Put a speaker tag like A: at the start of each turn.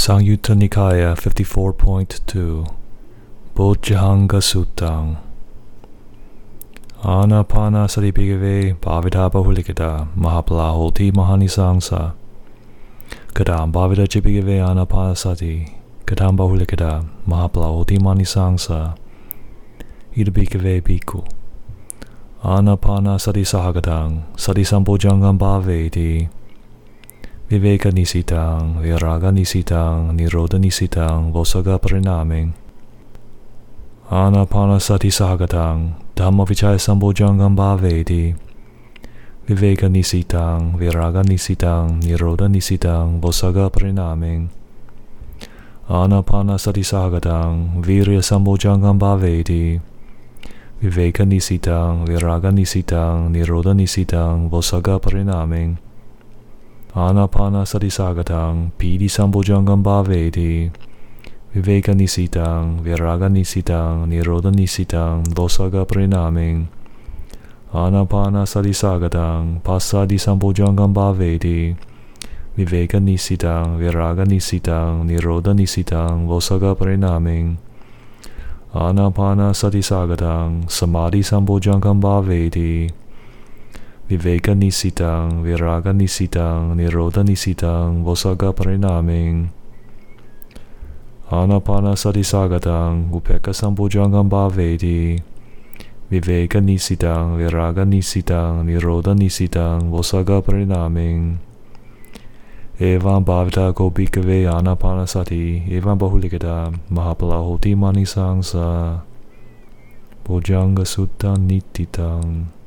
A: Sangyutta Nikaya 54.2 Bojjhanga Suttang Anapana Sati Bhigave Bhavita Bahulikata Mahapala Holti Mahanisangsa Kadam Bhavita Chibhigave Anapana Sati Kadam Bahulikata Mahapala Holti Mahanisangsa Ida Bhigave Bhikkhu Anapana Sati Sahagatang Sati Sambojangam Bhaveti Viveka Nisitang, Viraga Nisitang, Nirodha Nisitang, Vosaga Parinaming, Anapanasati Sahagatang, Dhamma Vichaya Sambojangam Bhavedi, Viveka Nisitang, Viraga Nisitang, Nirodha Nisitang, Vosaga Parinaming, Anapanasati Sahagatang, Virya Sambojangam Bhavedi, Viveka Nisitang, Viraga Nisitang, Nirodha Nisitang, Vosaga Parinaming, Anapana Satisagatam, Pidi Sambojangam Bhaveti, Viveka Nisitang, Viraga Nisitang, Nirodha Nisitang, Dosaga Prinaming, Anapana Satisagatam, Pasadi Sambojangam Bhaveti, Viveka Nisitang, Viraga Nisitang, Nirodha Nisitang, Vosaga Prinaming, Anapana Satisagatam, Samadhi Sambojangam Bhaveti, Viveka Nisitang, Viraga Nisitang, Nirodha Nisitang, Vosaga Parinaming, Anapana Satisagatam, Upeka Sambojangam Bhaveti, Viveka Nisitang, Viraga Nisitang, Nirodha Nisitang, Vosaga Parinaming, Evam Bhavita Gopikave Anapanasati, Evam Bahulikata, Mahapalahoti Manisangsa, Bojanga Sutta Nititang.